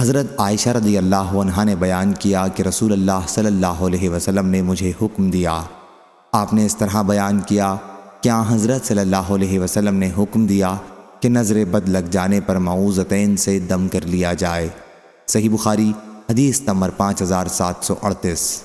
حضرت عائشہ رضی اللہ عنہ نے بیان کیا کہ رسول اللہ صلی اللہ علیہ وسلم نے مجھے حکم دیا۔ آپ نے اس طرح بیان کیا کیا حضرت صلی اللہ علیہ وسلم نے حکم دیا کہ نظر بد لگ جانے پر معوذتین سے دم کر لیا جائے۔ صحیح بخاری، حدیث نمبر پانچ ہزار سات سو اڑتیس۔